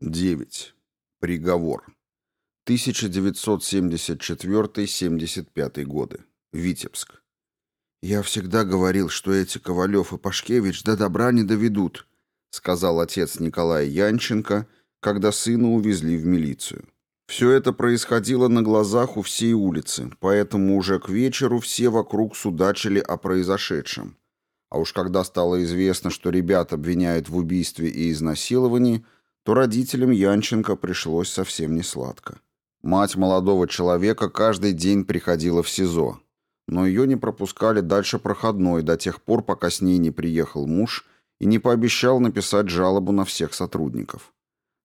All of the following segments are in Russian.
9. Приговор. 1974-75 годы. Витебск. «Я всегда говорил, что эти Ковалев и Пашкевич до добра не доведут», сказал отец Николая Янченко, когда сына увезли в милицию. Все это происходило на глазах у всей улицы, поэтому уже к вечеру все вокруг судачили о произошедшем. А уж когда стало известно, что ребят обвиняют в убийстве и изнасиловании – то родителям Янченко пришлось совсем не сладко. Мать молодого человека каждый день приходила в СИЗО, но ее не пропускали дальше проходной до тех пор, пока с ней не приехал муж и не пообещал написать жалобу на всех сотрудников.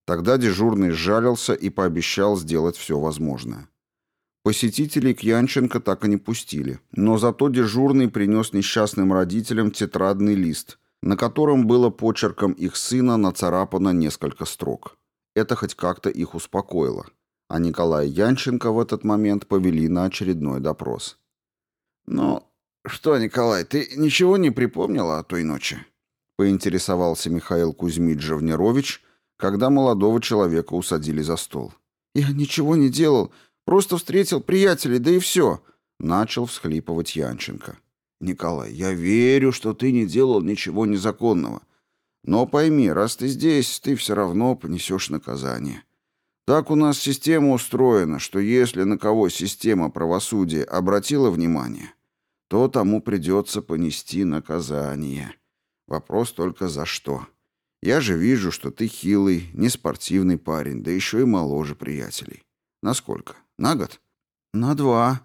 Тогда дежурный сжалился и пообещал сделать все возможное. Посетителей к Янченко так и не пустили, но зато дежурный принес несчастным родителям тетрадный лист, на котором было почерком их сына нацарапано несколько строк. Это хоть как-то их успокоило. А Николая Янченко в этот момент повели на очередной допрос. «Ну, что, Николай, ты ничего не припомнила о той ночи?» поинтересовался Михаил Кузьмич Жавнерович, когда молодого человека усадили за стол. «Я ничего не делал, просто встретил приятелей, да и все», — начал всхлипывать Янченко. Николай, я верю, что ты не делал ничего незаконного. Но пойми, раз ты здесь, ты все равно понесешь наказание. Так у нас система устроена, что если на кого система правосудия обратила внимание, то тому придется понести наказание. Вопрос только за что. Я же вижу, что ты хилый, неспортивный парень, да еще и моложе приятелей. Насколько? На год? На два.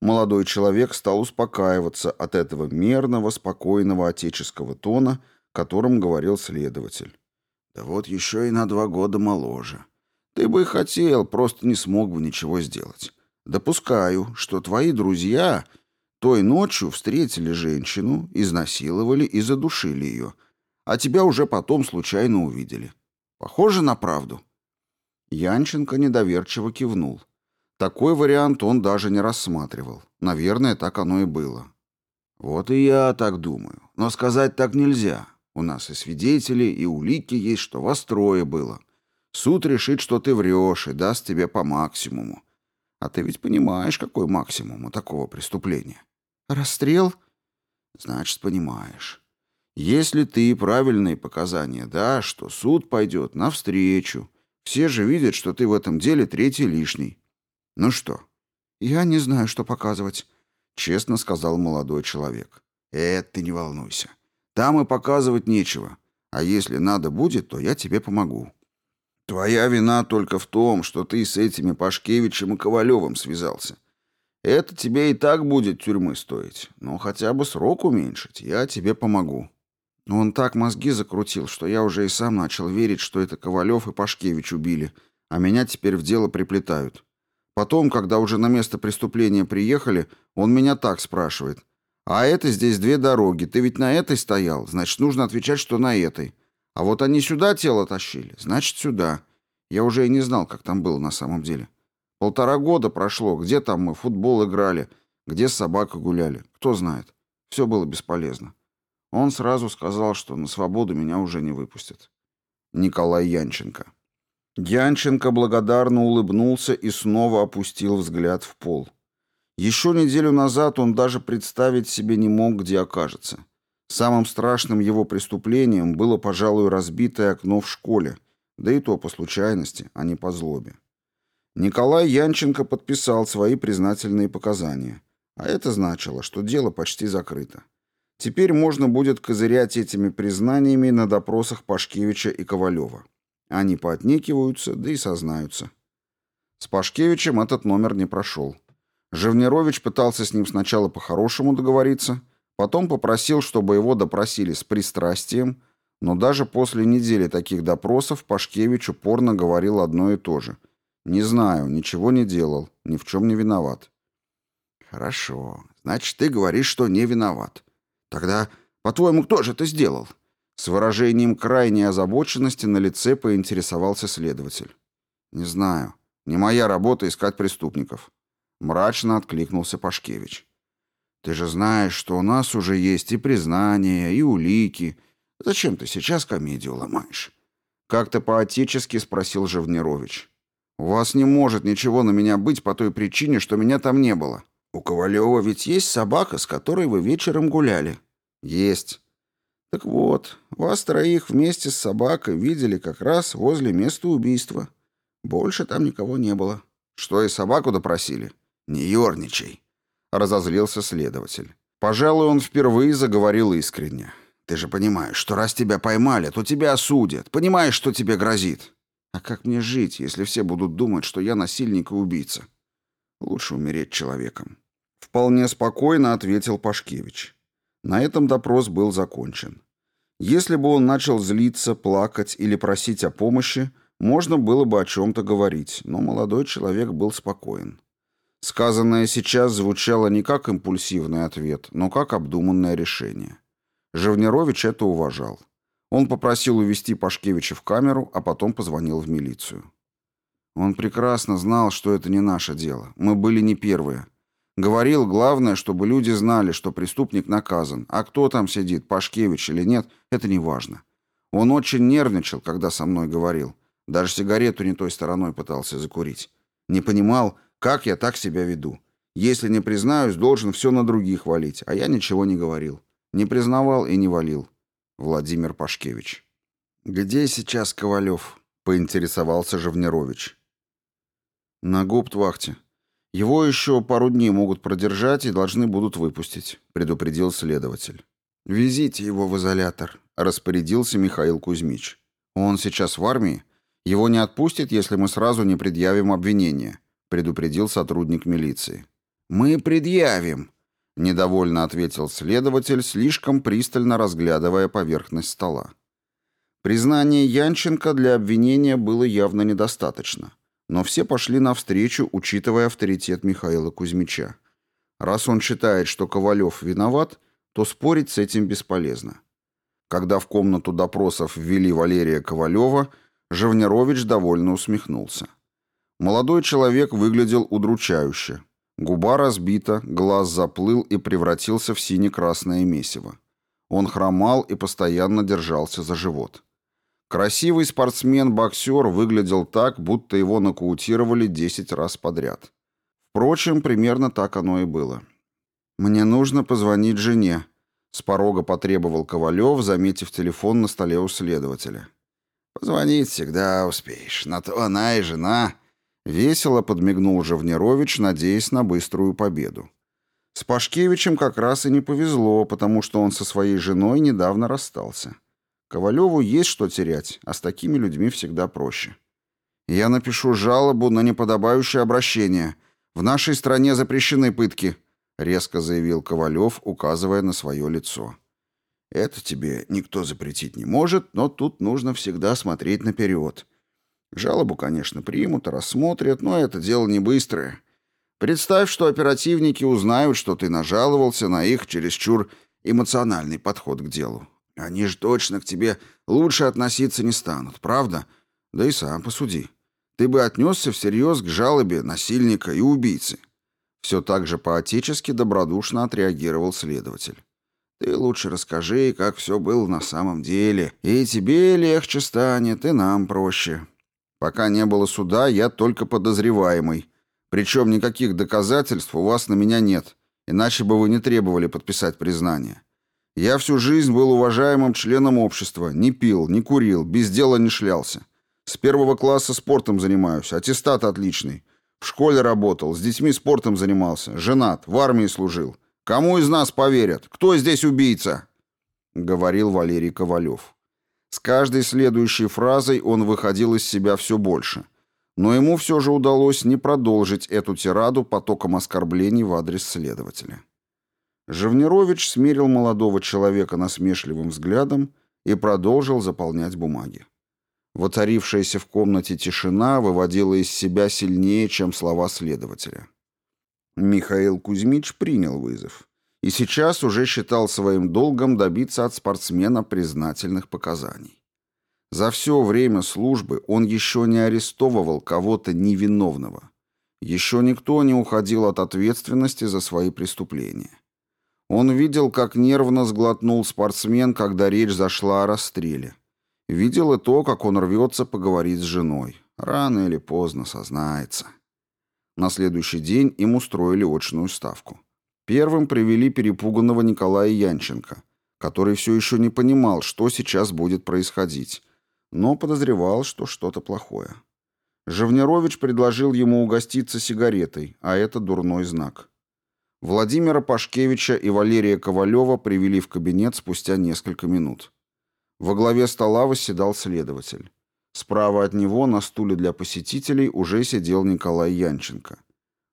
Молодой человек стал успокаиваться от этого мерного, спокойного отеческого тона, которым говорил следователь. «Да вот еще и на два года моложе. Ты бы хотел, просто не смог бы ничего сделать. Допускаю, что твои друзья той ночью встретили женщину, изнасиловали и задушили ее, а тебя уже потом случайно увидели. Похоже на правду?» Янченко недоверчиво кивнул. Такой вариант он даже не рассматривал. Наверное, так оно и было. Вот и я так думаю. Но сказать так нельзя. У нас и свидетели, и улики есть, что вас трое было. Суд решит, что ты врешь, и даст тебе по максимуму. А ты ведь понимаешь, какой максимум у такого преступления? Расстрел? Значит, понимаешь. Если ты правильные показания дашь, то суд пойдет навстречу. Все же видят, что ты в этом деле третий лишний. «Ну что?» «Я не знаю, что показывать», — честно сказал молодой человек. «Это ты не волнуйся. Там и показывать нечего. А если надо будет, то я тебе помогу. Твоя вина только в том, что ты с этими Пашкевичем и Ковалевым связался. Это тебе и так будет тюрьмы стоить. Но хотя бы срок уменьшить, я тебе помогу». Но он так мозги закрутил, что я уже и сам начал верить, что это Ковалев и Пашкевич убили, а меня теперь в дело приплетают. Потом, когда уже на место преступления приехали, он меня так спрашивает. «А это здесь две дороги. Ты ведь на этой стоял. Значит, нужно отвечать, что на этой. А вот они сюда тело тащили. Значит, сюда». Я уже и не знал, как там было на самом деле. Полтора года прошло. Где там мы футбол играли? Где с собакой гуляли? Кто знает. Все было бесполезно. Он сразу сказал, что на свободу меня уже не выпустят. Николай Янченко Янченко благодарно улыбнулся и снова опустил взгляд в пол. Еще неделю назад он даже представить себе не мог, где окажется. Самым страшным его преступлением было, пожалуй, разбитое окно в школе, да и то по случайности, а не по злобе. Николай Янченко подписал свои признательные показания, а это значило, что дело почти закрыто. Теперь можно будет козырять этими признаниями на допросах Пашкевича и Ковалева. Они поотнекиваются, да и сознаются. С Пашкевичем этот номер не прошел. Живнерович пытался с ним сначала по-хорошему договориться, потом попросил, чтобы его допросили с пристрастием, но даже после недели таких допросов Пашкевич упорно говорил одно и то же. «Не знаю, ничего не делал, ни в чем не виноват». «Хорошо. Значит, ты говоришь, что не виноват. Тогда, по-твоему, кто же это сделал?» С выражением крайней озабоченности на лице поинтересовался следователь. «Не знаю. Не моя работа искать преступников». Мрачно откликнулся Пашкевич. «Ты же знаешь, что у нас уже есть и признания, и улики. Зачем ты сейчас комедию ломаешь? Как-то по-отечески спросил Живнирович. «У вас не может ничего на меня быть по той причине, что меня там не было. У Ковалева ведь есть собака, с которой вы вечером гуляли?» «Есть». «Так вот, вас троих вместе с собакой видели как раз возле места убийства. Больше там никого не было». «Что, и собаку допросили?» «Не ерничай», — разозлился следователь. Пожалуй, он впервые заговорил искренне. «Ты же понимаешь, что раз тебя поймали, то тебя осудят. Понимаешь, что тебе грозит. А как мне жить, если все будут думать, что я насильник и убийца? Лучше умереть человеком». Вполне спокойно ответил Пашкевич. На этом допрос был закончен. Если бы он начал злиться, плакать или просить о помощи, можно было бы о чем-то говорить, но молодой человек был спокоен. Сказанное сейчас звучало не как импульсивный ответ, но как обдуманное решение. Живнирович это уважал. Он попросил увести Пашкевича в камеру, а потом позвонил в милицию. Он прекрасно знал, что это не наше дело. Мы были не первые. Говорил, главное, чтобы люди знали, что преступник наказан, а кто там сидит, Пашкевич или нет, это не важно. Он очень нервничал, когда со мной говорил. Даже сигарету не той стороной пытался закурить. Не понимал, как я так себя веду? Если не признаюсь, должен все на других валить, а я ничего не говорил. Не признавал и не валил. Владимир Пашкевич. «Где сейчас Ковалев?» — поинтересовался Живнирович. «На губтвахте. Его еще пару дней могут продержать и должны будут выпустить», — предупредил следователь. «Везите его в изолятор», — распорядился Михаил Кузьмич. «Он сейчас в армии. Его не отпустят, если мы сразу не предъявим обвинение предупредил сотрудник милиции. «Мы предъявим», — недовольно ответил следователь, слишком пристально разглядывая поверхность стола. Признание Янченко для обвинения было явно недостаточно, но все пошли навстречу, учитывая авторитет Михаила Кузьмича. Раз он считает, что Ковалев виноват, то спорить с этим бесполезно. Когда в комнату допросов ввели Валерия Ковалева, Живнирович довольно усмехнулся. Молодой человек выглядел удручающе. Губа разбита, глаз заплыл и превратился в сине-красное месиво. Он хромал и постоянно держался за живот. Красивый спортсмен-боксер выглядел так, будто его нокаутировали 10 раз подряд. Впрочем, примерно так оно и было. «Мне нужно позвонить жене», — с порога потребовал Ковалев, заметив телефон на столе у следователя. «Позвонить всегда успеешь. На то она и жена», Весело подмигнул Живнирович, надеясь на быструю победу. С Пашкевичем как раз и не повезло, потому что он со своей женой недавно расстался. Ковалеву есть что терять, а с такими людьми всегда проще. «Я напишу жалобу на неподобающее обращение. В нашей стране запрещены пытки», — резко заявил Ковалев, указывая на свое лицо. «Это тебе никто запретить не может, но тут нужно всегда смотреть наперед», Жалобу, конечно, примут, рассмотрят, но это дело не быстрое. Представь, что оперативники узнают, что ты нажаловался на их чересчур эмоциональный подход к делу. Они же точно к тебе лучше относиться не станут, правда? Да и сам посуди. Ты бы отнесся всерьез к жалобе насильника и убийцы. Все так же по-отечески добродушно отреагировал следователь. Ты лучше расскажи, как все было на самом деле, и тебе легче станет, и нам проще. Пока не было суда, я только подозреваемый. Причем никаких доказательств у вас на меня нет, иначе бы вы не требовали подписать признание. Я всю жизнь был уважаемым членом общества, не пил, не курил, без дела не шлялся. С первого класса спортом занимаюсь, аттестат отличный. В школе работал, с детьми спортом занимался, женат, в армии служил. Кому из нас поверят? Кто здесь убийца?» — говорил Валерий Ковалев. С каждой следующей фразой он выходил из себя все больше. Но ему все же удалось не продолжить эту тираду потоком оскорблений в адрес следователя. Живнирович смерил молодого человека насмешливым взглядом и продолжил заполнять бумаги. Воцарившаяся в комнате тишина выводила из себя сильнее, чем слова следователя. Михаил Кузьмич принял вызов и сейчас уже считал своим долгом добиться от спортсмена признательных показаний. За все время службы он еще не арестовывал кого-то невиновного. Еще никто не уходил от ответственности за свои преступления. Он видел, как нервно сглотнул спортсмен, когда речь зашла о расстреле. Видел и то, как он рвется поговорить с женой. Рано или поздно сознается. На следующий день им устроили очную ставку. Первым привели перепуганного Николая Янченко, который все еще не понимал, что сейчас будет происходить, но подозревал, что что-то плохое. Живнерович предложил ему угоститься сигаретой, а это дурной знак. Владимира Пашкевича и Валерия Ковалева привели в кабинет спустя несколько минут. Во главе стола восседал следователь. Справа от него на стуле для посетителей уже сидел Николай Янченко.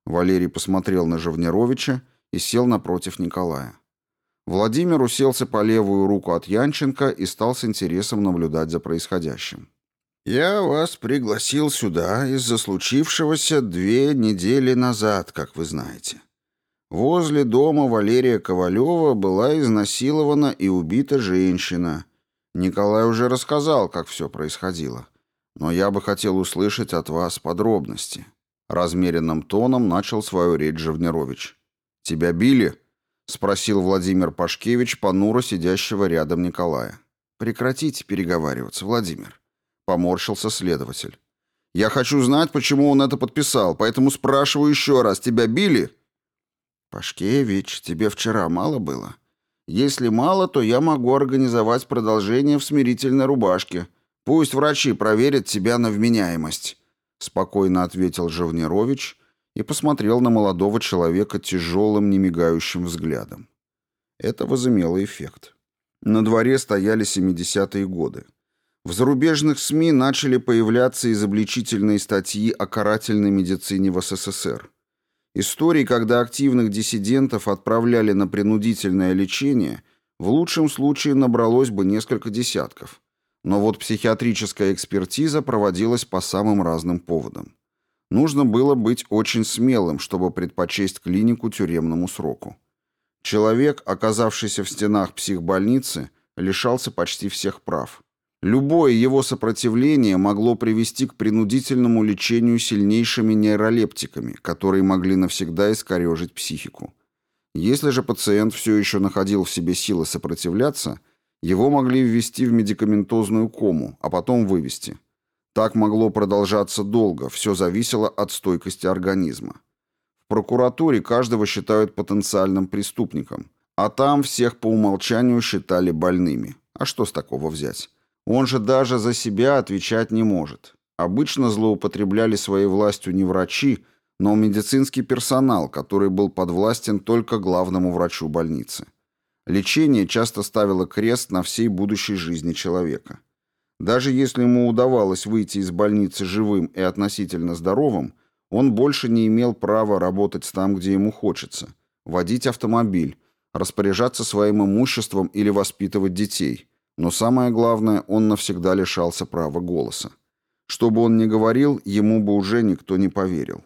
Валерий посмотрел на Живнеровича и сел напротив Николая. Владимир уселся по левую руку от Янченко и стал с интересом наблюдать за происходящим. «Я вас пригласил сюда из-за случившегося две недели назад, как вы знаете. Возле дома Валерия Ковалева была изнасилована и убита женщина, Николай уже рассказал, как все происходило. Но я бы хотел услышать от вас подробности. Размеренным тоном начал свою речь Живнерович. «Тебя били?» — спросил Владимир Пашкевич, понуро сидящего рядом Николая. «Прекратите переговариваться, Владимир», — поморщился следователь. «Я хочу знать, почему он это подписал, поэтому спрашиваю еще раз. Тебя били?» «Пашкевич, тебе вчера мало было?» Если мало, то я могу организовать продолжение в смирительной рубашке. Пусть врачи проверят тебя на вменяемость», — спокойно ответил Живнирович и посмотрел на молодого человека тяжелым, немигающим взглядом. Это возымело эффект. На дворе стояли 70-е годы. В зарубежных СМИ начали появляться изобличительные статьи о карательной медицине в СССР. Истории, когда активных диссидентов отправляли на принудительное лечение, в лучшем случае набралось бы несколько десятков. Но вот психиатрическая экспертиза проводилась по самым разным поводам. Нужно было быть очень смелым, чтобы предпочесть клинику тюремному сроку. Человек, оказавшийся в стенах психбольницы, лишался почти всех прав. Любое его сопротивление могло привести к принудительному лечению сильнейшими нейролептиками, которые могли навсегда искорежить психику. Если же пациент все еще находил в себе силы сопротивляться, его могли ввести в медикаментозную кому, а потом вывести. Так могло продолжаться долго, все зависело от стойкости организма. В прокуратуре каждого считают потенциальным преступником, а там всех по умолчанию считали больными. А что с такого взять? Он же даже за себя отвечать не может. Обычно злоупотребляли своей властью не врачи, но медицинский персонал, который был подвластен только главному врачу больницы. Лечение часто ставило крест на всей будущей жизни человека. Даже если ему удавалось выйти из больницы живым и относительно здоровым, он больше не имел права работать там, где ему хочется, водить автомобиль, распоряжаться своим имуществом или воспитывать детей – но самое главное, он навсегда лишался права голоса. Что бы он ни говорил, ему бы уже никто не поверил.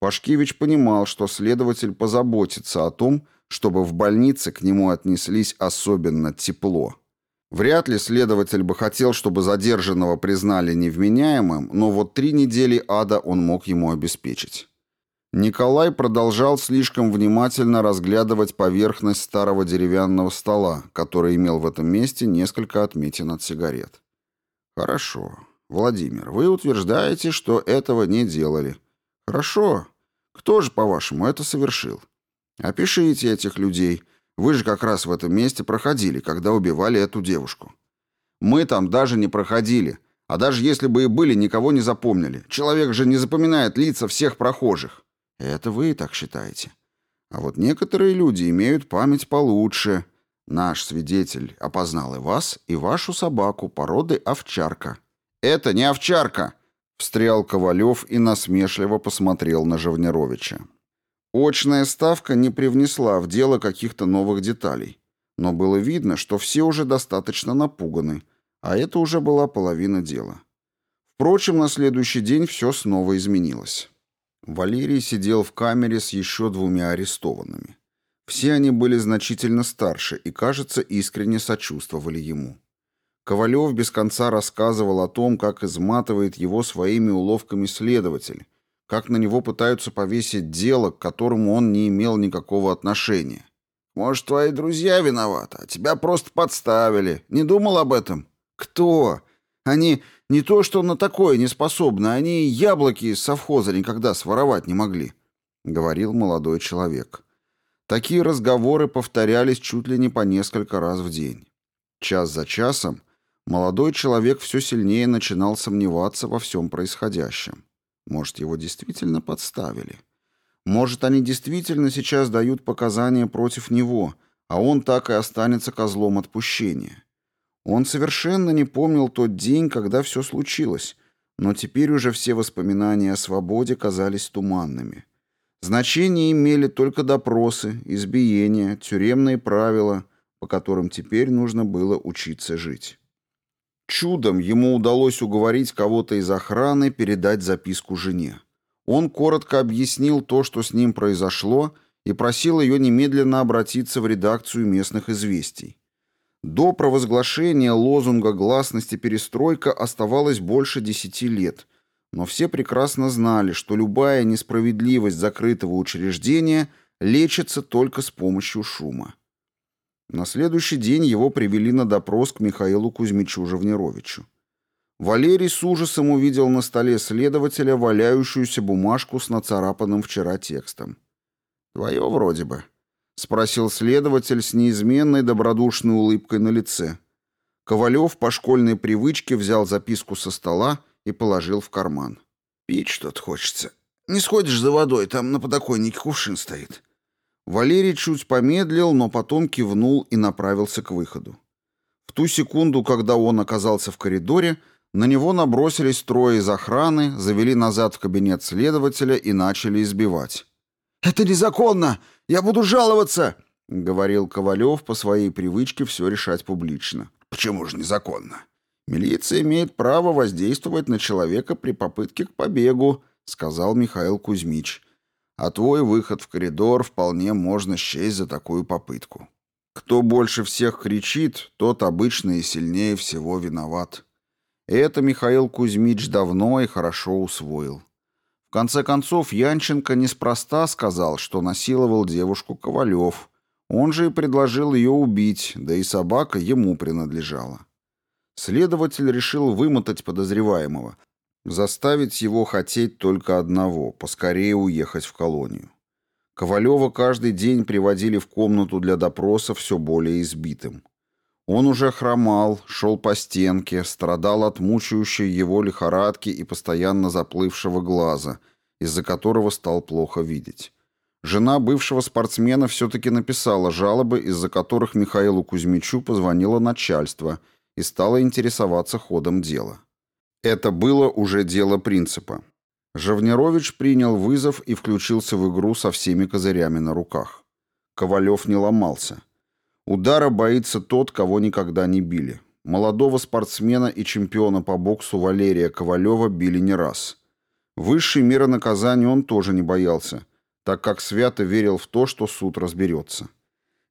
Пашкевич понимал, что следователь позаботится о том, чтобы в больнице к нему отнеслись особенно тепло. Вряд ли следователь бы хотел, чтобы задержанного признали невменяемым, но вот три недели ада он мог ему обеспечить. Николай продолжал слишком внимательно разглядывать поверхность старого деревянного стола, который имел в этом месте несколько отметин от сигарет. «Хорошо. Владимир, вы утверждаете, что этого не делали. Хорошо. Кто же, по-вашему, это совершил? Опишите этих людей. Вы же как раз в этом месте проходили, когда убивали эту девушку. Мы там даже не проходили. А даже если бы и были, никого не запомнили. Человек же не запоминает лица всех прохожих. Это вы так считаете. А вот некоторые люди имеют память получше. Наш свидетель опознал и вас, и вашу собаку породы овчарка. Это не овчарка, встрял Ковалев и насмешливо посмотрел на Живнеровича. Очная ставка не привнесла в дело каких-то новых деталей, но было видно, что все уже достаточно напуганы, а это уже была половина дела. Впрочем, на следующий день все снова изменилось. Валерий сидел в камере с еще двумя арестованными. Все они были значительно старше и, кажется, искренне сочувствовали ему. Ковалев без конца рассказывал о том, как изматывает его своими уловками следователь, как на него пытаются повесить дело, к которому он не имел никакого отношения. «Может, твои друзья виноваты, а тебя просто подставили. Не думал об этом?» «Кто? Они не то что на такое не способны, они яблоки из совхоза никогда своровать не могли», — говорил молодой человек. Такие разговоры повторялись чуть ли не по несколько раз в день. Час за часом молодой человек все сильнее начинал сомневаться во всем происходящем. Может, его действительно подставили? Может, они действительно сейчас дают показания против него, а он так и останется козлом отпущения? Он совершенно не помнил тот день, когда все случилось, но теперь уже все воспоминания о свободе казались туманными. Значение имели только допросы, избиения, тюремные правила, по которым теперь нужно было учиться жить. Чудом ему удалось уговорить кого-то из охраны передать записку жене. Он коротко объяснил то, что с ним произошло, и просил ее немедленно обратиться в редакцию местных известий. До провозглашения лозунга «Гласность и перестройка» оставалось больше десяти лет, но все прекрасно знали, что любая несправедливость закрытого учреждения лечится только с помощью шума. На следующий день его привели на допрос к Михаилу Кузьмичу Живнировичу. Валерий с ужасом увидел на столе следователя валяющуюся бумажку с нацарапанным вчера текстом. «Твое вроде бы», — спросил следователь с неизменной добродушной улыбкой на лице. Ковалев по школьной привычке взял записку со стола и положил в карман. «Пить что-то хочется. Не сходишь за водой, там на подоконнике кувшин стоит». Валерий чуть помедлил, но потом кивнул и направился к выходу. В ту секунду, когда он оказался в коридоре, на него набросились трое из охраны, завели назад в кабинет следователя и начали избивать. «Это незаконно! Я буду жаловаться!» — говорил Ковалев по своей привычке все решать публично. «Почему же незаконно? Милиция имеет право воздействовать на человека при попытке к побегу», — сказал Михаил Кузьмич. «А твой выход в коридор вполне можно счесть за такую попытку. Кто больше всех кричит, тот обычно и сильнее всего виноват». Это Михаил Кузьмич давно и хорошо усвоил. Конце концов, Янченко неспроста сказал, что насиловал девушку Ковалев. Он же и предложил ее убить, да и собака ему принадлежала. Следователь решил вымотать подозреваемого, заставить его хотеть только одного – поскорее уехать в колонию. Ковалева каждый день приводили в комнату для допроса все более избитым. Он уже хромал, шел по стенке, страдал от мучающей его лихорадки и постоянно заплывшего глаза, из-за которого стал плохо видеть. Жена бывшего спортсмена все-таки написала жалобы, из-за которых Михаилу Кузьмичу позвонило начальство и стало интересоваться ходом дела. Это было уже дело принципа. Живнирович принял вызов и включился в игру со всеми козырями на руках. Ковалев не ломался. Удара боится тот, кого никогда не били. Молодого спортсмена и чемпиона по боксу Валерия Ковалева били не раз. Высшей меры наказания он тоже не боялся, так как свято верил в то, что суд разберется.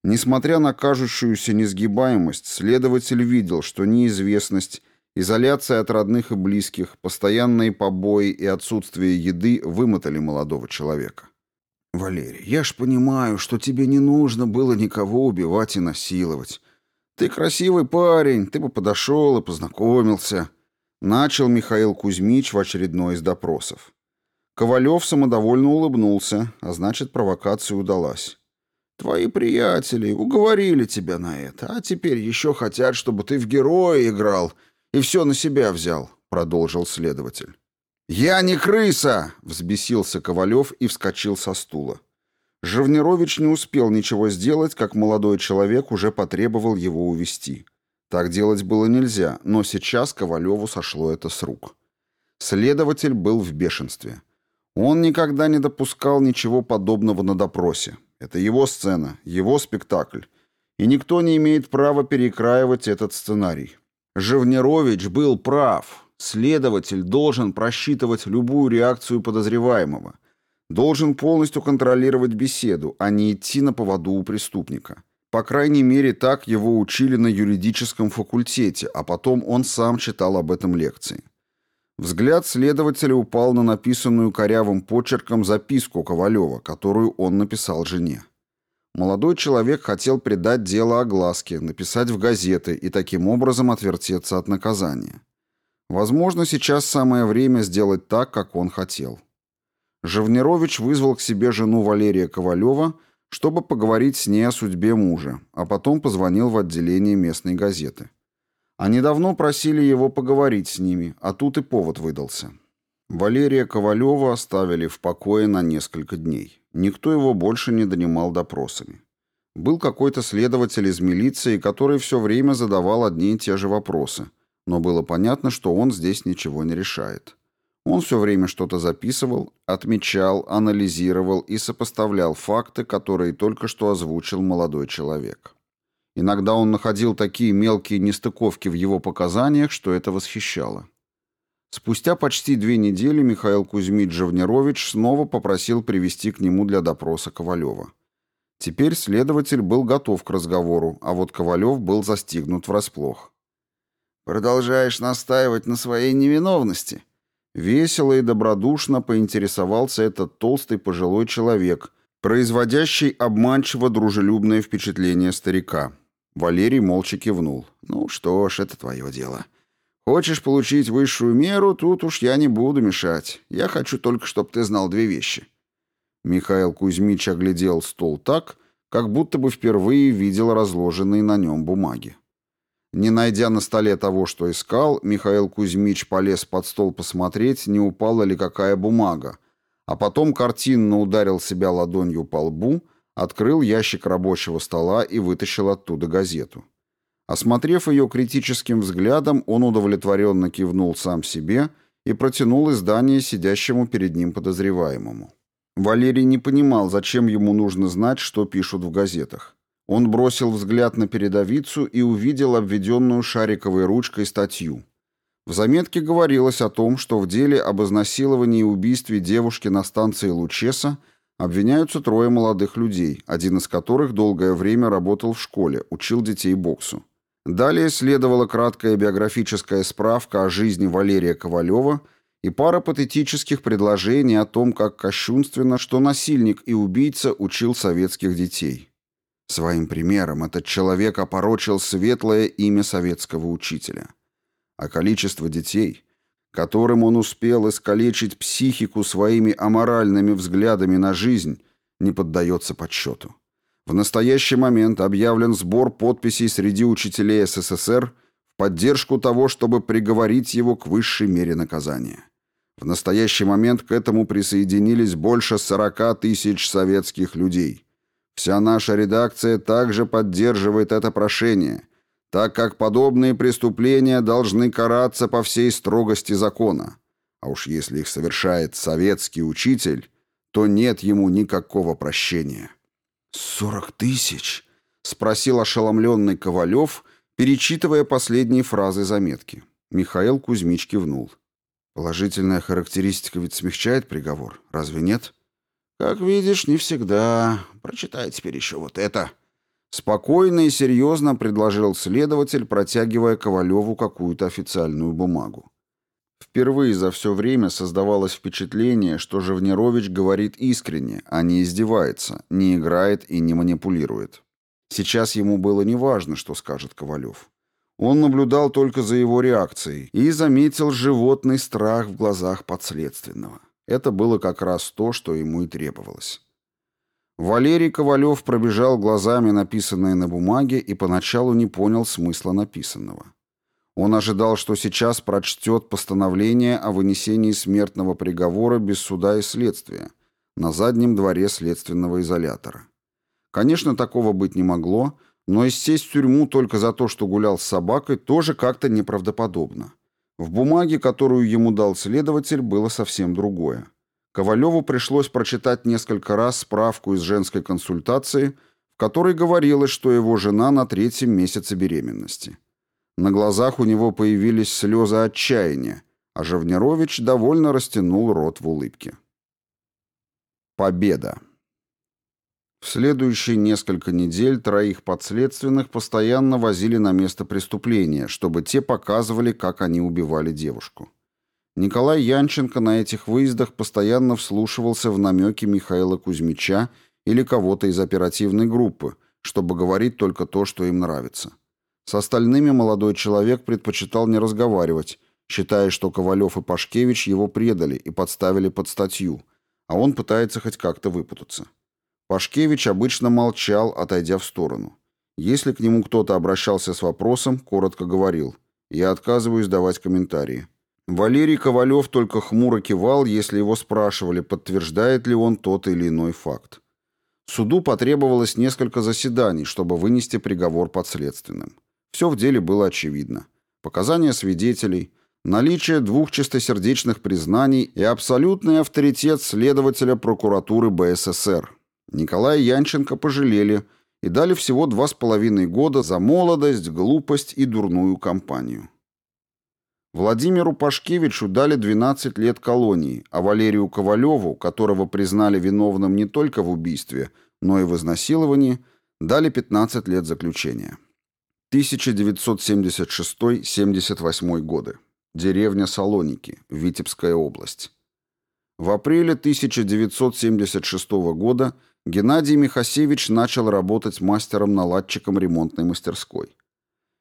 Несмотря на кажущуюся несгибаемость, следователь видел, что неизвестность, изоляция от родных и близких, постоянные побои и отсутствие еды вымотали молодого человека. «Валерий, я ж понимаю, что тебе не нужно было никого убивать и насиловать. Ты красивый парень, ты бы подошел и познакомился». Начал Михаил Кузьмич в очередной из допросов. Ковалев самодовольно улыбнулся, а значит, провокация удалась. «Твои приятели уговорили тебя на это, а теперь еще хотят, чтобы ты в героя играл и все на себя взял», — продолжил следователь. «Я не крыса!» — взбесился Ковалев и вскочил со стула. Живнирович не успел ничего сделать, как молодой человек уже потребовал его увести. Так делать было нельзя, но сейчас Ковалеву сошло это с рук. Следователь был в бешенстве. Он никогда не допускал ничего подобного на допросе. Это его сцена, его спектакль. И никто не имеет права перекраивать этот сценарий. Живнирович был прав. Следователь должен просчитывать любую реакцию подозреваемого, должен полностью контролировать беседу, а не идти на поводу у преступника. По крайней мере, так его учили на юридическом факультете, а потом он сам читал об этом лекции. Взгляд следователя упал на написанную корявым почерком записку Ковалева, которую он написал жене. Молодой человек хотел придать дело огласке, написать в газеты и таким образом отвертеться от наказания. Возможно, сейчас самое время сделать так, как он хотел. Живнирович вызвал к себе жену Валерия Ковалева, чтобы поговорить с ней о судьбе мужа, а потом позвонил в отделение местной газеты. Они давно просили его поговорить с ними, а тут и повод выдался. Валерия Ковалева оставили в покое на несколько дней. Никто его больше не донимал допросами. Был какой-то следователь из милиции, который все время задавал одни и те же вопросы, но было понятно, что он здесь ничего не решает. Он все время что-то записывал, отмечал, анализировал и сопоставлял факты, которые только что озвучил молодой человек. Иногда он находил такие мелкие нестыковки в его показаниях, что это восхищало. Спустя почти две недели Михаил Кузьмич Живнирович снова попросил привести к нему для допроса Ковалева. Теперь следователь был готов к разговору, а вот Ковалев был застигнут врасплох. «Продолжаешь настаивать на своей невиновности?» Весело и добродушно поинтересовался этот толстый пожилой человек, производящий обманчиво дружелюбное впечатление старика. Валерий молча кивнул. «Ну что ж, это твое дело. Хочешь получить высшую меру, тут уж я не буду мешать. Я хочу только, чтобы ты знал две вещи». Михаил Кузьмич оглядел стол так, как будто бы впервые видел разложенные на нем бумаги. Не найдя на столе того, что искал, Михаил Кузьмич полез под стол посмотреть, не упала ли какая бумага, а потом картинно ударил себя ладонью по лбу, открыл ящик рабочего стола и вытащил оттуда газету. Осмотрев ее критическим взглядом, он удовлетворенно кивнул сам себе и протянул издание сидящему перед ним подозреваемому. Валерий не понимал, зачем ему нужно знать, что пишут в газетах. Он бросил взгляд на передовицу и увидел обведенную шариковой ручкой статью. В заметке говорилось о том, что в деле об изнасиловании и убийстве девушки на станции Лучеса обвиняются трое молодых людей, один из которых долгое время работал в школе, учил детей боксу. Далее следовала краткая биографическая справка о жизни Валерия Ковалева и пара патетических предложений о том, как кощунственно, что насильник и убийца учил советских детей. Своим примером этот человек опорочил светлое имя советского учителя. А количество детей, которым он успел искалечить психику своими аморальными взглядами на жизнь, не поддается подсчету. В настоящий момент объявлен сбор подписей среди учителей СССР в поддержку того, чтобы приговорить его к высшей мере наказания. В настоящий момент к этому присоединились больше 40 тысяч советских людей – Вся наша редакция также поддерживает это прошение, так как подобные преступления должны караться по всей строгости закона. А уж если их совершает советский учитель, то нет ему никакого прощения. «Сорок тысяч?» — спросил ошеломленный Ковалев, перечитывая последние фразы заметки. Михаил Кузьмич кивнул. «Положительная характеристика ведь смягчает приговор, разве нет?» «Как видишь, не всегда. Прочитай теперь еще вот это». Спокойно и серьезно предложил следователь, протягивая Ковалеву какую-то официальную бумагу. Впервые за все время создавалось впечатление, что Живнирович говорит искренне, а не издевается, не играет и не манипулирует. Сейчас ему было неважно, что скажет Ковалев. Он наблюдал только за его реакцией и заметил животный страх в глазах подследственного. Это было как раз то, что ему и требовалось. Валерий Ковалев пробежал глазами написанное на бумаге и поначалу не понял смысла написанного. Он ожидал, что сейчас прочтет постановление о вынесении смертного приговора без суда и следствия на заднем дворе следственного изолятора. Конечно, такого быть не могло, но и сесть в тюрьму только за то, что гулял с собакой, тоже как-то неправдоподобно. В бумаге, которую ему дал следователь, было совсем другое. Ковалеву пришлось прочитать несколько раз справку из женской консультации, в которой говорилось, что его жена на третьем месяце беременности. На глазах у него появились слезы отчаяния, а Живнирович довольно растянул рот в улыбке. Победа. В следующие несколько недель троих подследственных постоянно возили на место преступления, чтобы те показывали, как они убивали девушку. Николай Янченко на этих выездах постоянно вслушивался в намеки Михаила Кузьмича или кого-то из оперативной группы, чтобы говорить только то, что им нравится. С остальными молодой человек предпочитал не разговаривать, считая, что Ковалев и Пашкевич его предали и подставили под статью, а он пытается хоть как-то выпутаться. Пашкевич обычно молчал, отойдя в сторону. Если к нему кто-то обращался с вопросом, коротко говорил «Я отказываюсь давать комментарии». Валерий Ковалев только хмуро кивал, если его спрашивали, подтверждает ли он тот или иной факт. Суду потребовалось несколько заседаний, чтобы вынести приговор подследственным. Все в деле было очевидно. Показания свидетелей, наличие двух чистосердечных признаний и абсолютный авторитет следователя прокуратуры БССР. Николая Янченко пожалели и дали всего два с половиной года за молодость, глупость и дурную компанию. Владимиру Пашкевичу дали 12 лет колонии, а Валерию Ковалеву, которого признали виновным не только в убийстве, но и в изнасиловании, дали 15 лет заключения. 1976-78 годы. Деревня Салоники, Витебская область. В апреле 1976 года Геннадий Михасевич начал работать мастером-наладчиком ремонтной мастерской.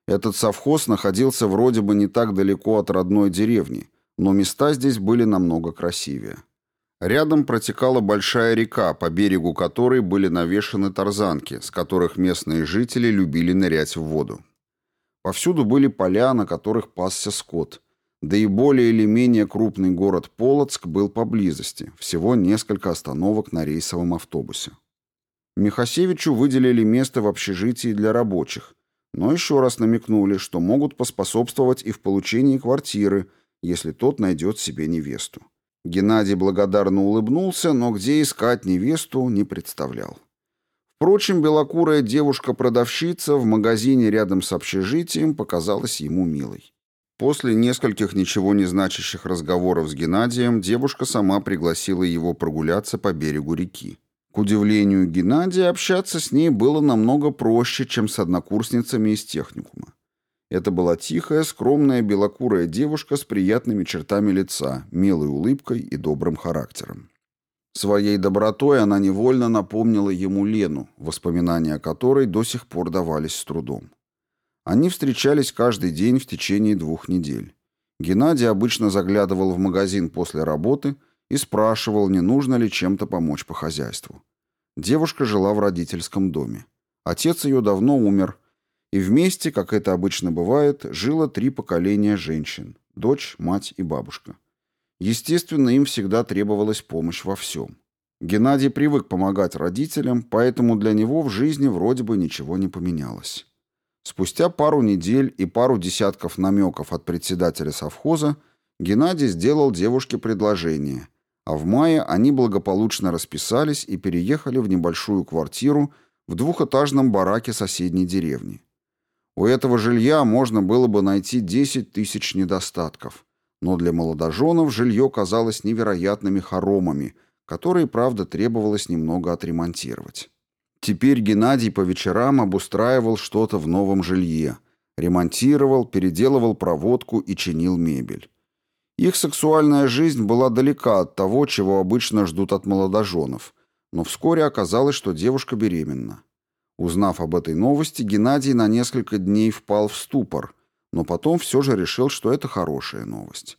Этот совхоз находился вроде бы не так далеко от родной деревни, но места здесь были намного красивее. Рядом протекала большая река, по берегу которой были навешаны тарзанки, с которых местные жители любили нырять в воду. Повсюду были поля, на которых пасся скот, да и более или менее крупный город Полоцк был поблизости, всего несколько остановок на рейсовом автобусе. Михасевичу выделили место в общежитии для рабочих, но еще раз намекнули, что могут поспособствовать и в получении квартиры, если тот найдет себе невесту. Геннадий благодарно улыбнулся, но где искать невесту не представлял. Впрочем, белокурая девушка-продавщица в магазине рядом с общежитием показалась ему милой. После нескольких ничего не значащих разговоров с Геннадием девушка сама пригласила его прогуляться по берегу реки. К удивлению Геннадия, общаться с ней было намного проще, чем с однокурсницами из техникума. Это была тихая, скромная, белокурая девушка с приятными чертами лица, милой улыбкой и добрым характером. Своей добротой она невольно напомнила ему Лену, воспоминания о которой до сих пор давались с трудом. Они встречались каждый день в течение двух недель. Геннадий обычно заглядывал в магазин после работы – и спрашивал, не нужно ли чем-то помочь по хозяйству. Девушка жила в родительском доме. Отец ее давно умер, и вместе, как это обычно бывает, жило три поколения женщин – дочь, мать и бабушка. Естественно, им всегда требовалась помощь во всем. Геннадий привык помогать родителям, поэтому для него в жизни вроде бы ничего не поменялось. Спустя пару недель и пару десятков намеков от председателя совхоза Геннадий сделал девушке предложение – а в мае они благополучно расписались и переехали в небольшую квартиру в двухэтажном бараке соседней деревни. У этого жилья можно было бы найти 10 тысяч недостатков, но для молодоженов жилье казалось невероятными хоромами, которые, правда, требовалось немного отремонтировать. Теперь Геннадий по вечерам обустраивал что-то в новом жилье, ремонтировал, переделывал проводку и чинил мебель. Их сексуальная жизнь была далека от того, чего обычно ждут от молодоженов, но вскоре оказалось, что девушка беременна. Узнав об этой новости, Геннадий на несколько дней впал в ступор, но потом все же решил, что это хорошая новость.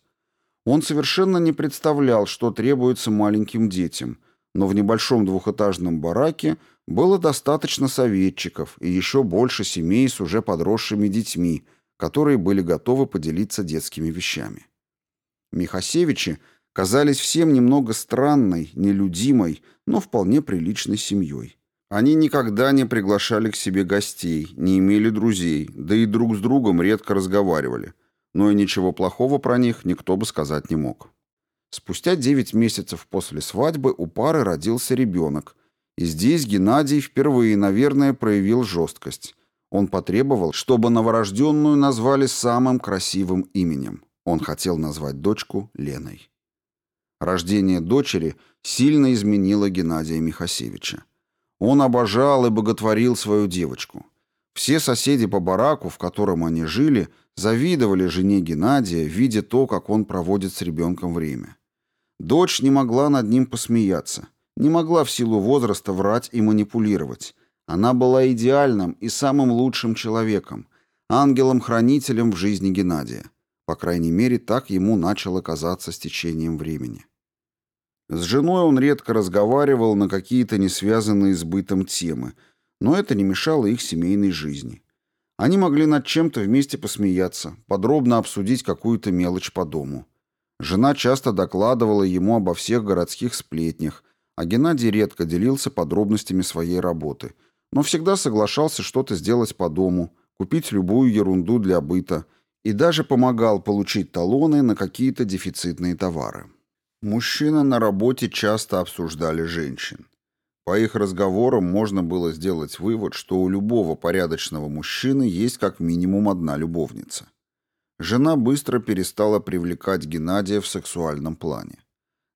Он совершенно не представлял, что требуется маленьким детям, но в небольшом двухэтажном бараке было достаточно советчиков и еще больше семей с уже подросшими детьми, которые были готовы поделиться детскими вещами. Михасевичи казались всем немного странной, нелюдимой, но вполне приличной семьей. Они никогда не приглашали к себе гостей, не имели друзей, да и друг с другом редко разговаривали, но и ничего плохого про них никто бы сказать не мог. Спустя девять месяцев после свадьбы у пары родился ребенок, и здесь Геннадий впервые, наверное, проявил жесткость. Он потребовал, чтобы новорожденную назвали самым красивым именем. Он хотел назвать дочку Леной. Рождение дочери сильно изменило Геннадия Михасевича. Он обожал и боготворил свою девочку. Все соседи по бараку, в котором они жили, завидовали жене Геннадия, видя то, как он проводит с ребенком время. Дочь не могла над ним посмеяться, не могла в силу возраста врать и манипулировать. Она была идеальным и самым лучшим человеком, ангелом-хранителем в жизни Геннадия. По крайней мере, так ему начало казаться с течением времени. С женой он редко разговаривал на какие-то не связанные с бытом темы, но это не мешало их семейной жизни. Они могли над чем-то вместе посмеяться, подробно обсудить какую-то мелочь по дому. Жена часто докладывала ему обо всех городских сплетнях, а Геннадий редко делился подробностями своей работы, но всегда соглашался что-то сделать по дому, купить любую ерунду для быта и даже помогал получить талоны на какие-то дефицитные товары. Мужчины на работе часто обсуждали женщин. По их разговорам можно было сделать вывод, что у любого порядочного мужчины есть как минимум одна любовница. Жена быстро перестала привлекать Геннадия в сексуальном плане.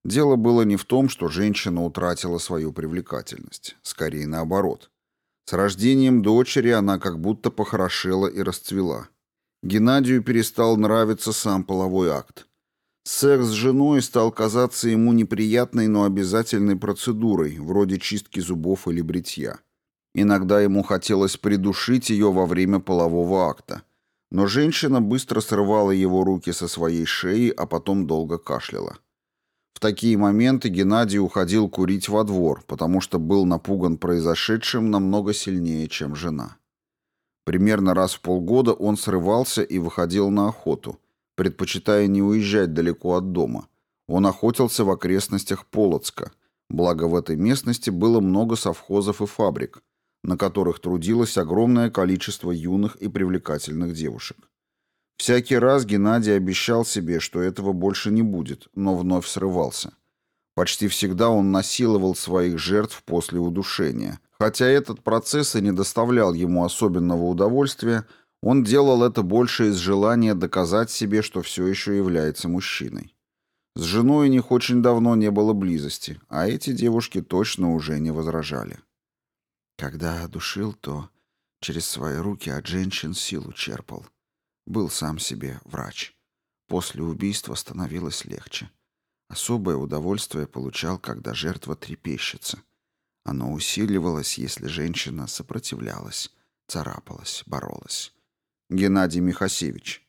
Дело было не в том, что женщина утратила свою привлекательность, скорее наоборот. С рождением дочери она как будто похорошела и расцвела. Геннадию перестал нравиться сам половой акт. Секс с женой стал казаться ему неприятной, но обязательной процедурой, вроде чистки зубов или бритья. Иногда ему хотелось придушить ее во время полового акта – но женщина быстро срывала его руки со своей шеи, а потом долго кашляла. В такие моменты Геннадий уходил курить во двор, потому что был напуган произошедшим намного сильнее, чем жена. Примерно раз в полгода он срывался и выходил на охоту, предпочитая не уезжать далеко от дома. Он охотился в окрестностях Полоцка, благо в этой местности было много совхозов и фабрик – на которых трудилось огромное количество юных и привлекательных девушек. Всякий раз Геннадий обещал себе, что этого больше не будет, но вновь срывался. Почти всегда он насиловал своих жертв после удушения. Хотя этот процесс и не доставлял ему особенного удовольствия, он делал это больше из желания доказать себе, что все еще является мужчиной. С женой у них очень давно не было близости, а эти девушки точно уже не возражали. Когда душил, то через свои руки от женщин силу черпал. Был сам себе врач. После убийства становилось легче. Особое удовольствие получал, когда жертва трепещется. Оно усиливалось, если женщина сопротивлялась, царапалась, боролась. Геннадий Михасевич.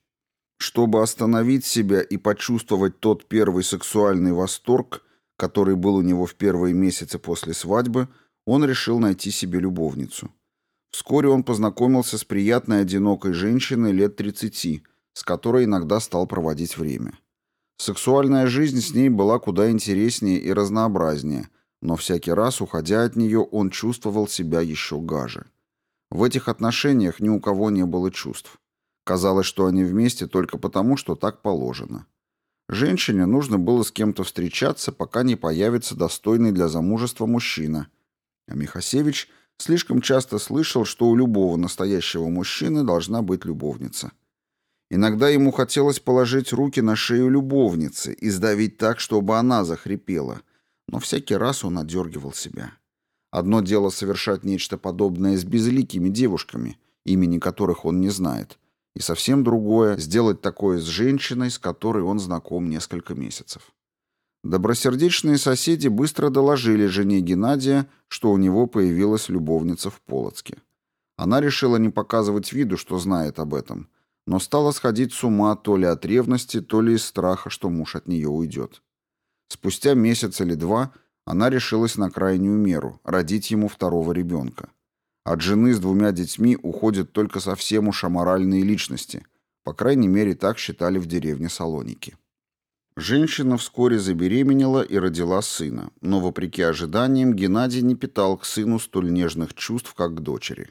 Чтобы остановить себя и почувствовать тот первый сексуальный восторг, который был у него в первые месяцы после свадьбы – он решил найти себе любовницу. Вскоре он познакомился с приятной одинокой женщиной лет 30, с которой иногда стал проводить время. Сексуальная жизнь с ней была куда интереснее и разнообразнее, но всякий раз, уходя от нее, он чувствовал себя еще гаже. В этих отношениях ни у кого не было чувств. Казалось, что они вместе только потому, что так положено. Женщине нужно было с кем-то встречаться, пока не появится достойный для замужества мужчина – а Михасевич слишком часто слышал, что у любого настоящего мужчины должна быть любовница. Иногда ему хотелось положить руки на шею любовницы и сдавить так, чтобы она захрипела, но всякий раз он отдергивал себя. Одно дело совершать нечто подобное с безликими девушками, имени которых он не знает, и совсем другое — сделать такое с женщиной, с которой он знаком несколько месяцев. Добросердечные соседи быстро доложили жене Геннадия, что у него появилась любовница в Полоцке. Она решила не показывать виду, что знает об этом, но стала сходить с ума то ли от ревности, то ли из страха, что муж от нее уйдет. Спустя месяц или два она решилась на крайнюю меру – родить ему второго ребенка. От жены с двумя детьми уходят только совсем уж аморальные личности, по крайней мере так считали в деревне Салоники. Женщина вскоре забеременела и родила сына, но, вопреки ожиданиям, Геннадий не питал к сыну столь нежных чувств, как к дочери.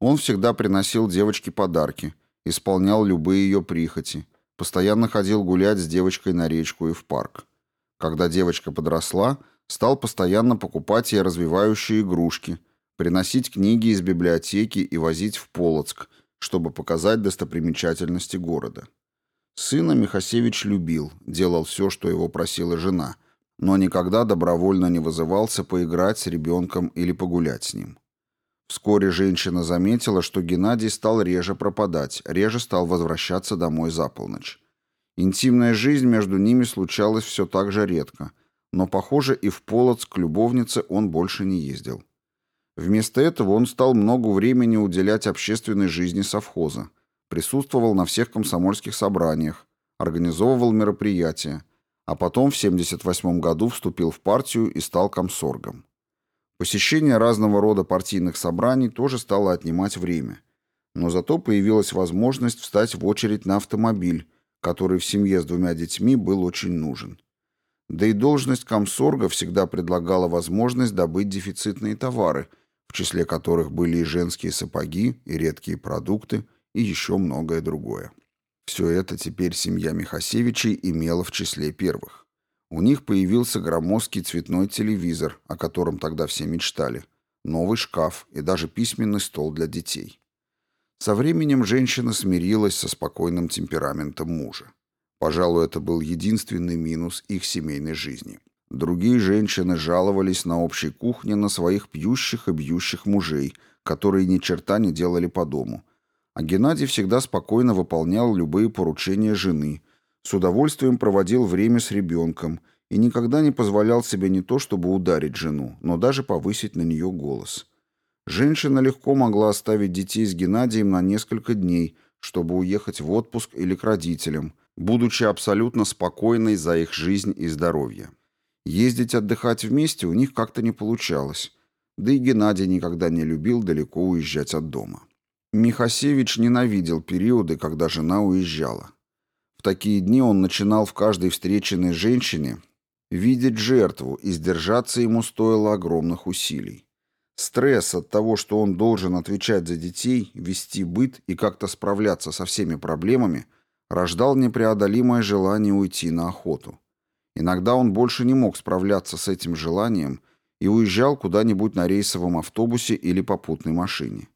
Он всегда приносил девочке подарки, исполнял любые ее прихоти, постоянно ходил гулять с девочкой на речку и в парк. Когда девочка подросла, стал постоянно покупать ей развивающие игрушки, приносить книги из библиотеки и возить в Полоцк, чтобы показать достопримечательности города. Сына Михасевич любил, делал все, что его просила жена, но никогда добровольно не вызывался поиграть с ребенком или погулять с ним. Вскоре женщина заметила, что Геннадий стал реже пропадать, реже стал возвращаться домой за полночь. Интимная жизнь между ними случалась все так же редко, но, похоже, и в Полоцк к любовнице он больше не ездил. Вместо этого он стал много времени уделять общественной жизни совхоза, присутствовал на всех комсомольских собраниях, организовывал мероприятия, а потом в 1978 году вступил в партию и стал комсоргом. Посещение разного рода партийных собраний тоже стало отнимать время, но зато появилась возможность встать в очередь на автомобиль, который в семье с двумя детьми был очень нужен. Да и должность комсорга всегда предлагала возможность добыть дефицитные товары, в числе которых были и женские сапоги, и редкие продукты, и еще многое другое. Все это теперь семья Михасевичей имела в числе первых. У них появился громоздкий цветной телевизор, о котором тогда все мечтали, новый шкаф и даже письменный стол для детей. Со временем женщина смирилась со спокойным темпераментом мужа. Пожалуй, это был единственный минус их семейной жизни. Другие женщины жаловались на общей кухне на своих пьющих и бьющих мужей, которые ни черта не делали по дому, а Геннадий всегда спокойно выполнял любые поручения жены, с удовольствием проводил время с ребенком и никогда не позволял себе не то чтобы ударить жену, но даже повысить на нее голос. Женщина легко могла оставить детей с Геннадием на несколько дней, чтобы уехать в отпуск или к родителям, будучи абсолютно спокойной за их жизнь и здоровье. Ездить отдыхать вместе у них как-то не получалось, да и Геннадий никогда не любил далеко уезжать от дома. Михасевич ненавидел периоды, когда жена уезжала. В такие дни он начинал в каждой встреченной женщине видеть жертву, и сдержаться ему стоило огромных усилий. Стресс от того, что он должен отвечать за детей, вести быт и как-то справляться со всеми проблемами, рождал непреодолимое желание уйти на охоту. Иногда он больше не мог справляться с этим желанием и уезжал куда-нибудь на рейсовом автобусе или попутной машине.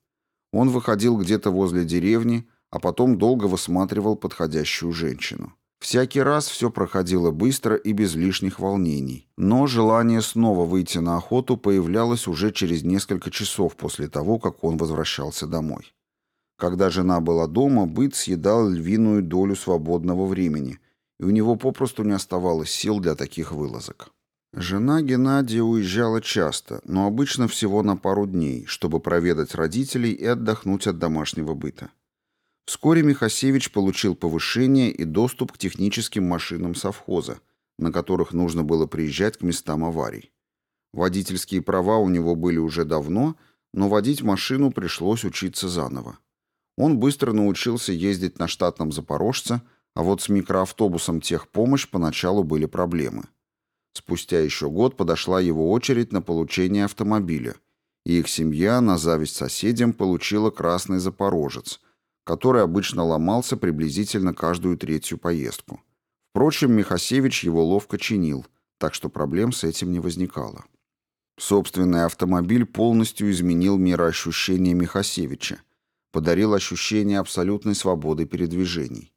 Он выходил где-то возле деревни, а потом долго высматривал подходящую женщину. Всякий раз все проходило быстро и без лишних волнений, но желание снова выйти на охоту появлялось уже через несколько часов после того, как он возвращался домой. Когда жена была дома, быт съедал львиную долю свободного времени, и у него попросту не оставалось сил для таких вылазок. Жена Геннадия уезжала часто, но обычно всего на пару дней, чтобы проведать родителей и отдохнуть от домашнего быта. Вскоре Михасевич получил повышение и доступ к техническим машинам совхоза, на которых нужно было приезжать к местам аварий. Водительские права у него были уже давно, но водить машину пришлось учиться заново. Он быстро научился ездить на штатном «Запорожце», а вот с микроавтобусом «Техпомощь» поначалу были проблемы – Спустя еще год подошла его очередь на получение автомобиля, и их семья на зависть соседям получила красный «Запорожец», который обычно ломался приблизительно каждую третью поездку. Впрочем, Михасевич его ловко чинил, так что проблем с этим не возникало. Собственный автомобиль полностью изменил мироощущение Михасевича, подарил ощущение абсолютной свободы передвижений.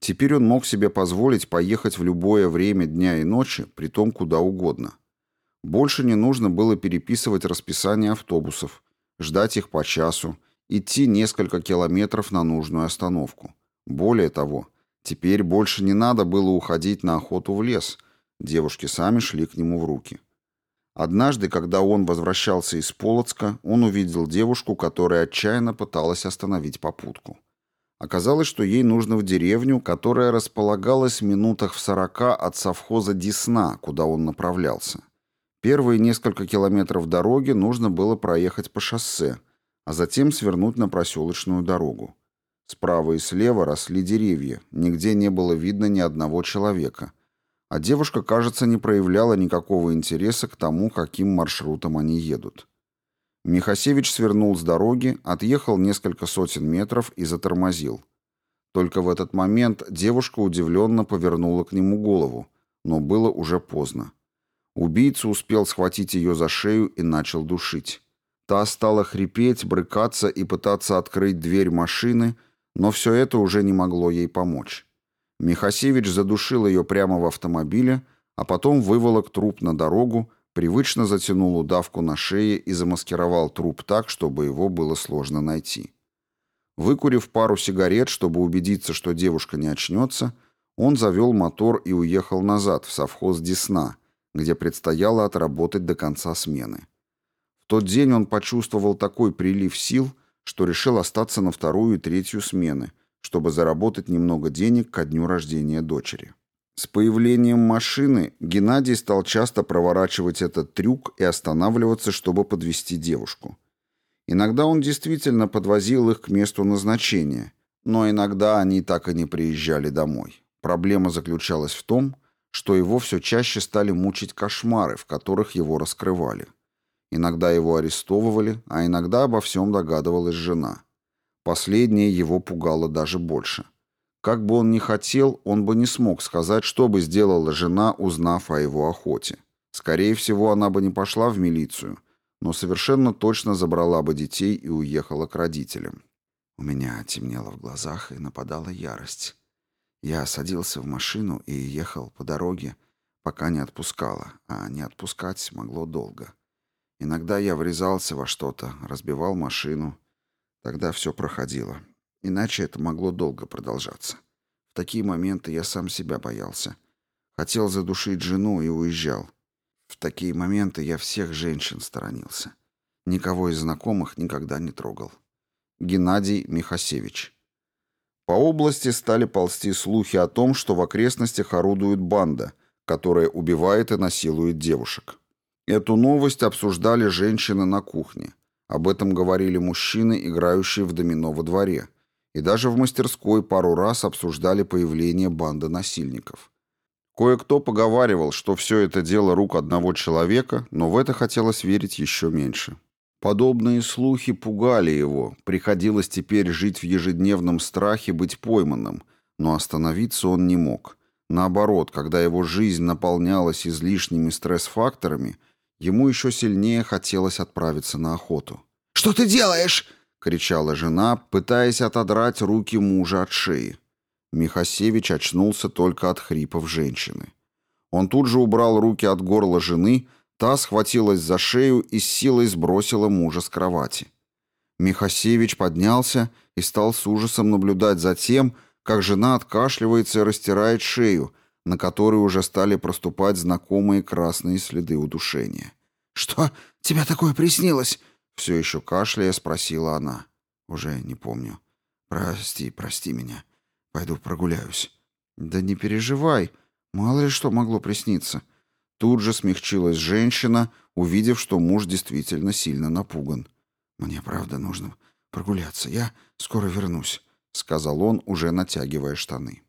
Теперь он мог себе позволить поехать в любое время дня и ночи, притом куда угодно. Больше не нужно было переписывать расписание автобусов, ждать их по часу, идти несколько километров на нужную остановку. Более того, теперь больше не надо было уходить на охоту в лес, девушки сами шли к нему в руки. Однажды, когда он возвращался из Полоцка, он увидел девушку, которая отчаянно пыталась остановить попутку. Оказалось, что ей нужно в деревню, которая располагалась в минутах в сорока от совхоза Десна, куда он направлялся. Первые несколько километров дороги нужно было проехать по шоссе, а затем свернуть на проселочную дорогу. Справа и слева росли деревья, нигде не было видно ни одного человека. А девушка, кажется, не проявляла никакого интереса к тому, каким маршрутом они едут. Михасевич свернул с дороги, отъехал несколько сотен метров и затормозил. Только в этот момент девушка удивленно повернула к нему голову, но было уже поздно. Убийца успел схватить ее за шею и начал душить. Та стала хрипеть, брыкаться и пытаться открыть дверь машины, но все это уже не могло ей помочь. Михасевич задушил ее прямо в автомобиле, а потом выволок труп на дорогу, привычно затянул удавку на шее и замаскировал труп так, чтобы его было сложно найти. Выкурив пару сигарет, чтобы убедиться, что девушка не очнется, он завел мотор и уехал назад, в совхоз Десна, где предстояло отработать до конца смены. В тот день он почувствовал такой прилив сил, что решил остаться на вторую и третью смены, чтобы заработать немного денег ко дню рождения дочери. С появлением машины Геннадий стал часто проворачивать этот трюк и останавливаться, чтобы подвести девушку. Иногда он действительно подвозил их к месту назначения, но иногда они так и не приезжали домой. Проблема заключалась в том, что его все чаще стали мучить кошмары, в которых его раскрывали. Иногда его арестовывали, а иногда обо всем догадывалась жена. Последнее его пугало даже больше – как бы он ни хотел, он бы не смог сказать, что бы сделала жена, узнав о его охоте. Скорее всего, она бы не пошла в милицию, но совершенно точно забрала бы детей и уехала к родителям. У меня темнело в глазах и нападала ярость. Я садился в машину и ехал по дороге, пока не отпускала, а не отпускать могло долго. Иногда я врезался во что-то, разбивал машину. Тогда все проходило. Иначе это могло долго продолжаться. В такие моменты я сам себя боялся. Хотел задушить жену и уезжал. В такие моменты я всех женщин сторонился. Никого из знакомых никогда не трогал. Геннадий Михасевич. По области стали ползти слухи о том, что в окрестностях орудует банда, которая убивает и насилует девушек. Эту новость обсуждали женщины на кухне. Об этом говорили мужчины, играющие в домино во дворе и даже в мастерской пару раз обсуждали появление банды насильников. Кое-кто поговаривал, что все это дело рук одного человека, но в это хотелось верить еще меньше. Подобные слухи пугали его, приходилось теперь жить в ежедневном страхе быть пойманным, но остановиться он не мог. Наоборот, когда его жизнь наполнялась излишними стресс-факторами, ему еще сильнее хотелось отправиться на охоту. «Что ты делаешь?» — кричала жена, пытаясь отодрать руки мужа от шеи. Михасевич очнулся только от хрипов женщины. Он тут же убрал руки от горла жены, та схватилась за шею и с силой сбросила мужа с кровати. Михасевич поднялся и стал с ужасом наблюдать за тем, как жена откашливается и растирает шею, на которой уже стали проступать знакомые красные следы удушения. «Что тебе такое приснилось?» Все еще кашляя, спросила она. Уже не помню. Прости, прости меня. Пойду прогуляюсь. Да не переживай. Мало ли что могло присниться. Тут же смягчилась женщина, увидев, что муж действительно сильно напуган. «Мне правда нужно прогуляться. Я скоро вернусь», — сказал он, уже натягивая штаны.